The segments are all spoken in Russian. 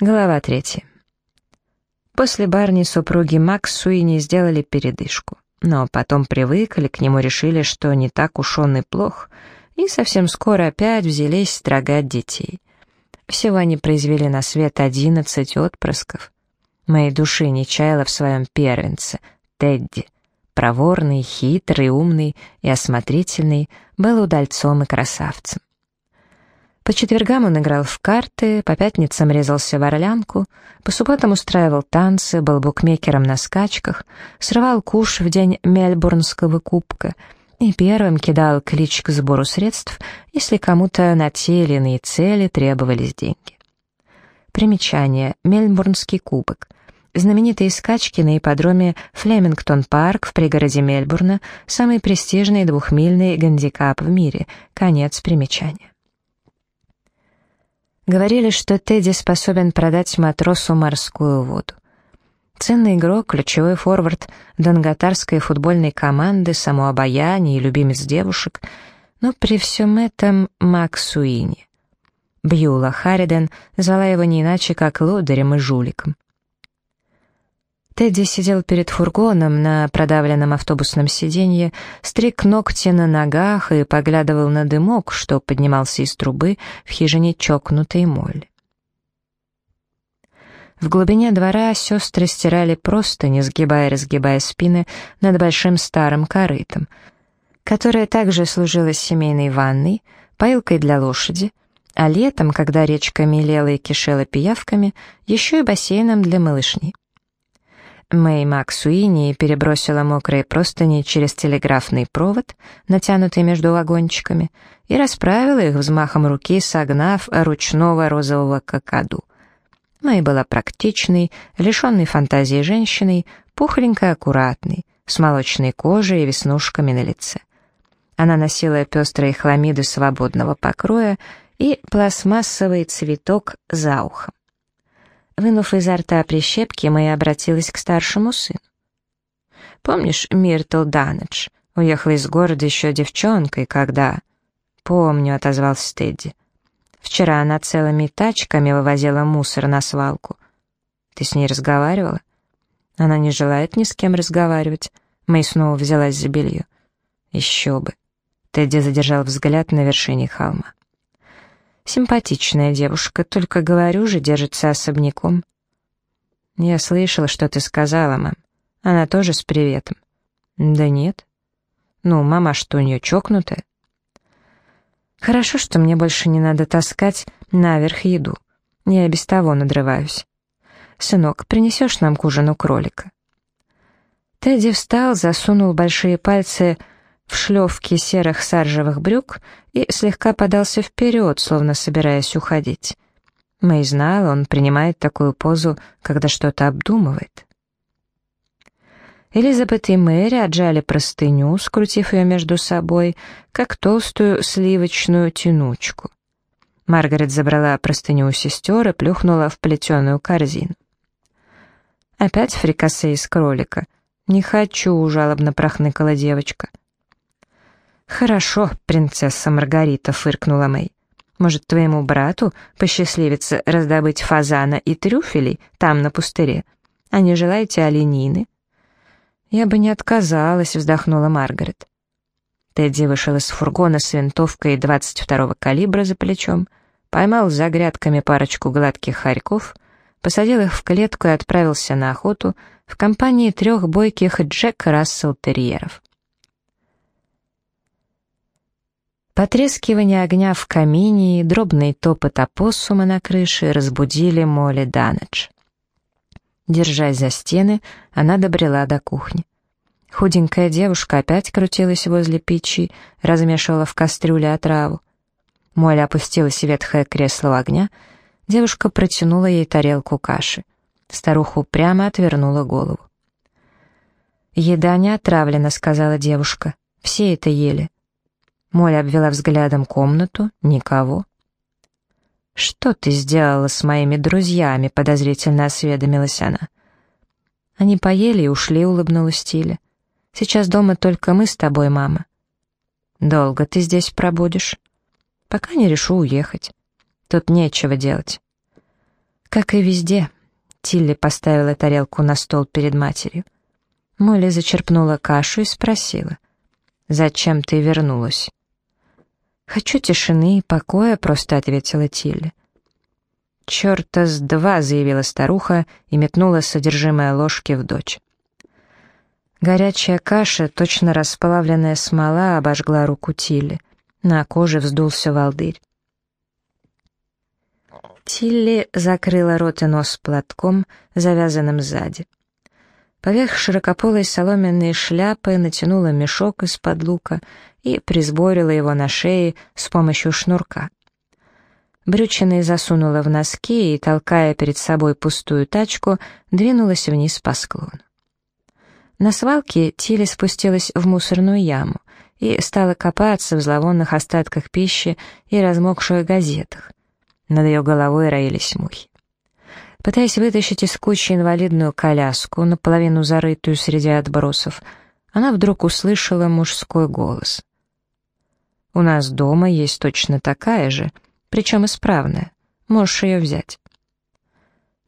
Глава третья. После Барни супруги Макс Суини сделали передышку, но потом привыкли к нему, решили, что не так уж он и плох, и совсем скоро опять взялись строгать детей. Всего они произвели на свет одиннадцать отпрысков. Моей души не чаяла в своем первенце, Тедди. Проворный, хитрый, умный и осмотрительный, был удальцом и красавцем. По четвергам он играл в карты, по пятницам резался в орлянку, по субботам устраивал танцы, был букмекером на скачках, срывал куш в день Мельбурнского кубка и первым кидал клич к сбору средств, если кому-то на те или иные цели требовались деньги. Примечание. Мельбурнский кубок. Знаменитые скачки на ипподроме Флемингтон-парк в пригороде Мельбурна, самый престижный двухмильный гандикап в мире. Конец примечания. Говорили, что Тедди способен продать матросу морскую воду. Ценный игрок, ключевой форвард донготарской футбольной команды, самообаяние и любимец девушек, но при всем этом Макс Суини. Бьюла Харриден звала его не иначе, как лодырем и жуликом. Тедди сидел перед фургоном на продавленном автобусном сиденье, стриг ногти на ногах и поглядывал на дымок, что поднимался из трубы в хижине чокнутой Молли. В глубине двора сестры стирали просто, не сгибая и разгибая спины, над большим старым корытом, которое также служило семейной ванной, поилкой для лошади, а летом, когда речка мелела и кишела пиявками, еще и бассейном для малышней. Мэй Максуини перебросила мокрые простыни через телеграфный провод, натянутый между вагончиками, и расправила их взмахом руки, согнав ручного розового какаду. Мэй была практичной, лишенной фантазии женщиной, пухленькой, аккуратной, с молочной кожей и веснушками на лице. Она носила пестрые хламиды свободного покроя и пластмассовый цветок за ухом. Вынув изо рта прищепки, Мэй обратилась к старшему сыну. «Помнишь Миртл Данедж? Уехала из города еще девчонкой, когда...» «Помню», — отозвался Тедди. «Вчера она целыми тачками вывозила мусор на свалку. Ты с ней разговаривала?» «Она не желает ни с кем разговаривать». Мэй снова взялась за белье. «Еще бы». Тедди задержал взгляд на вершине холма. Симпатичная девушка, только говорю же, держится особняком. Я слышала, что ты сказала, мам. Она тоже с приветом. Да нет. Ну, мама что, у нее чокнутая? Хорошо, что мне больше не надо таскать наверх еду. Я без того надрываюсь. Сынок, принесешь нам к ужину кролика? Тедди встал, засунул большие пальцы в шлевке серых саржевых брюк и слегка подался вперед, словно собираясь уходить. Мэй знала, он принимает такую позу, когда что-то обдумывает. Элизабет и Мэри отжали простыню, скрутив ее между собой, как толстую сливочную тянучку. Маргарет забрала простыню у сестер и плюхнула в плетеную корзину. «Опять фрикасе из кролика?» «Не хочу», — жалобно прохныкала девочка. «Хорошо, принцесса Маргарита», — фыркнула Мэй. «Может, твоему брату посчастливится раздобыть фазана и трюфелей там, на пустыре? А не желаете оленины?» «Я бы не отказалась», — вздохнула Маргарет. Тедди вышел из фургона с винтовкой 22-го калибра за плечом, поймал за грядками парочку гладких хорьков, посадил их в клетку и отправился на охоту в компании трех бойких Джек Рассел-терьеров. Потрескивание огня в камине и дробный топот опоссума на крыше разбудили Молли Данедж. Держась за стены, она добрела до кухни. Худенькая девушка опять крутилась возле печи, размешивала в кастрюле отраву. Молли опустилась в ветхое кресло огня, девушка протянула ей тарелку каши. Старуха прямо отвернула голову. «Еда не отравлена», — сказала девушка. «Все это ели». Моля обвела взглядом комнату. Никого. «Что ты сделала с моими друзьями?» — подозрительно осведомилась она. Они поели и ушли, улыбнулась Тиля. «Сейчас дома только мы с тобой, мама». «Долго ты здесь пробудешь?» «Пока не решу уехать. Тут нечего делать». Как и везде, Тилли поставила тарелку на стол перед матерью. Молли зачерпнула кашу и спросила, «Зачем ты вернулась?» «Хочу тишины и покоя», — просто ответила Тилли. «Черта с два», — заявила старуха и метнула содержимое ложки в дочь. Горячая каша, точно расплавленная смола, обожгла руку Тилли. На коже вздулся волдырь. Тилли закрыла рот и нос платком, завязанным сзади. Поверх широкополой соломенной шляпы натянула мешок из-под лука и присборила его на шее с помощью шнурка. Брючины засунула в носки и, толкая перед собой пустую тачку, двинулась вниз по склону. На свалке Тилли спустилась в мусорную яму и стала копаться в зловонных остатках пищи и размокших газетах. Над ее головой роились мухи. Пытаясь вытащить из кучи инвалидную коляску, наполовину зарытую среди отбросов, она вдруг услышала мужской голос. «У нас дома есть точно такая же, причем исправная. Можешь ее взять».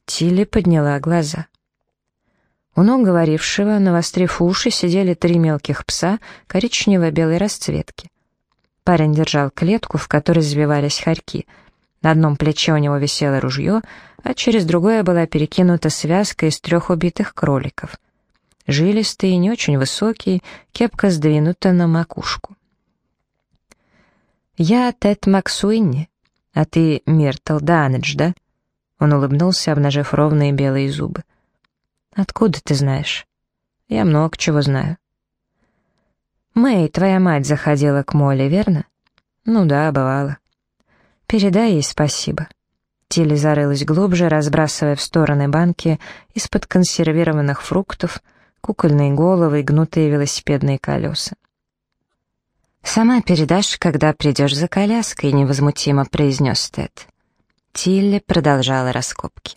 Тилли подняла глаза. У ног говорившего, навострив уши, сидели три мелких пса коричнево-белой расцветки. Парень держал клетку, в которой забивались хорьки — на одном плече у него висело ружье, а через другое была перекинута связка из трех убитых кроликов. Жилистый, не очень высокий, кепка сдвинута на макушку. «Я Тед Максуинни, а ты Миртл Данедж, да?» Он улыбнулся, обнажив ровные белые зубы. «Откуда ты знаешь?» «Я много чего знаю». «Мэй, твоя мать заходила к Моле, верно?» «Ну да, бывало». «Передай ей спасибо». Тилли зарылась глубже, разбрасывая в стороны банки из-под консервированных фруктов, кукольные головы и гнутые велосипедные колеса. «Сама передашь, когда придешь за коляской», — невозмутимо произнес Тед. Тилли продолжала раскопки.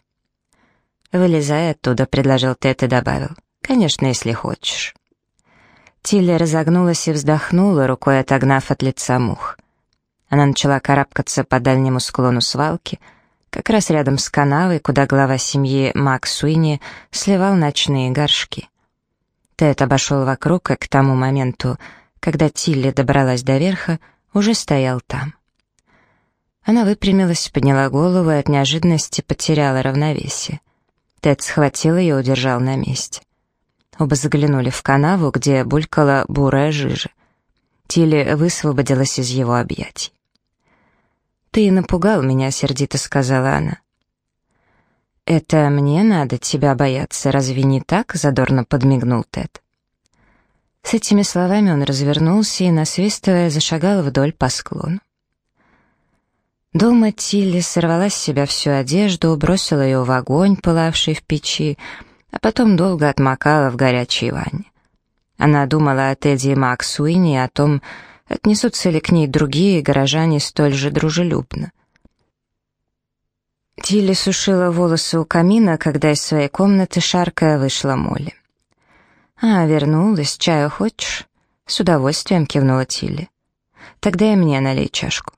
«Вылезай оттуда», — предложил Тед и добавил. «Конечно, если хочешь». Тилли разогнулась и вздохнула, рукой отогнав от лица мух. Она начала карабкаться по дальнему склону свалки, как раз рядом с канавой, куда глава семьи Мак Суини сливал ночные горшки. Тед обошел вокруг, и к тому моменту, когда Тилли добралась до верха, уже стоял там. Она выпрямилась, подняла голову и от неожиданности потеряла равновесие. Тед схватил ее и удержал на месте. Оба заглянули в канаву, где булькала бурая жижа. Тилли высвободилась из его объятий. «Ты напугал меня», — сердито сказала она. «Это мне надо тебя бояться, разве не так?» — задорно подмигнул Тед. С этими словами он развернулся и, насвистывая, зашагал вдоль по склону. Дома Тилли сорвала с себя всю одежду, бросила ее в огонь, пылавший в печи, а потом долго отмокала в горячей ванне. Она думала о Тедди и Макс Уинни и о том, Отнесутся ли к ней другие горожане столь же дружелюбно? Тилли сушила волосы у камина, когда из своей комнаты шаркая вышла Молли. «А, вернулась, чаю хочешь?» «С удовольствием», — кивнула Тилли. «Тогда и мне налей чашку».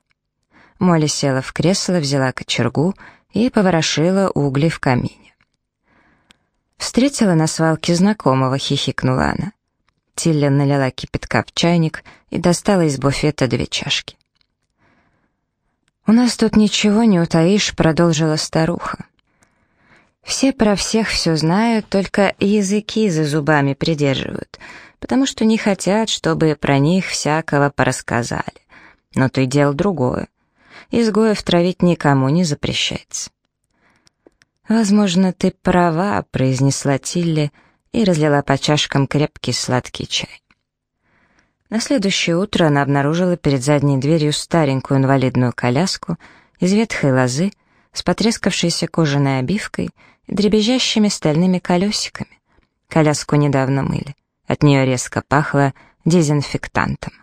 Молли села в кресло, взяла кочергу и поворошила угли в камине. «Встретила на свалке знакомого», — хихикнула она. Тилли налила кипятка в чайник и достала из буфета две чашки. «У нас тут ничего не утаишь», — продолжила старуха. «Все про всех все знают, только языки за зубами придерживают, потому что не хотят, чтобы про них всякого порассказали. Но и дело другое. Изгоев травить никому не запрещается». «Возможно, ты права», — произнесла Тилли, — и разлила по чашкам крепкий сладкий чай. На следующее утро она обнаружила перед задней дверью старенькую инвалидную коляску из ветхой лозы с потрескавшейся кожаной обивкой и дребезжащими стальными колесиками. Коляску недавно мыли. От нее резко пахло дезинфектантом.